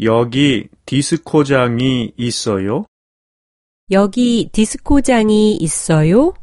여기 디스코장이 있어요? 여기 디스코장이 있어요?